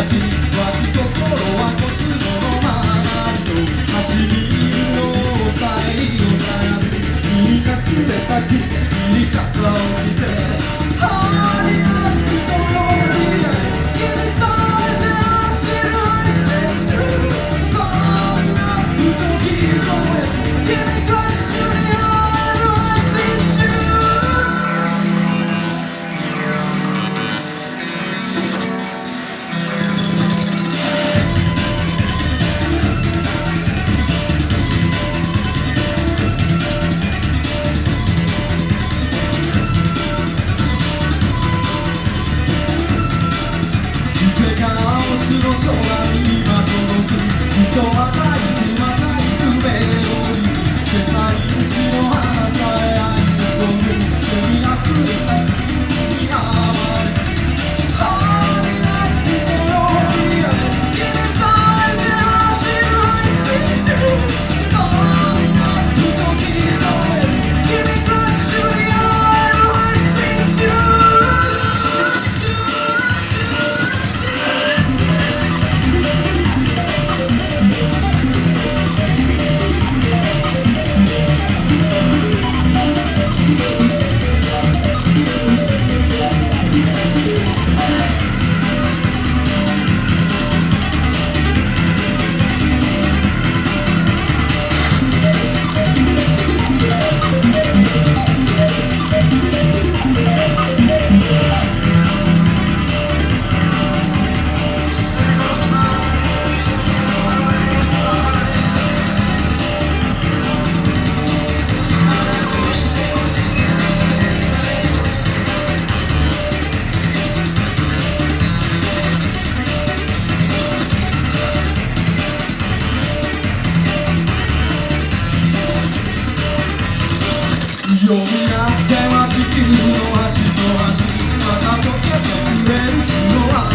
たちは心はこスモのままと走りの際を鳴らす生かすれた奇跡に傘を見せ人はような電話機器の端と端また溶けてくれるのは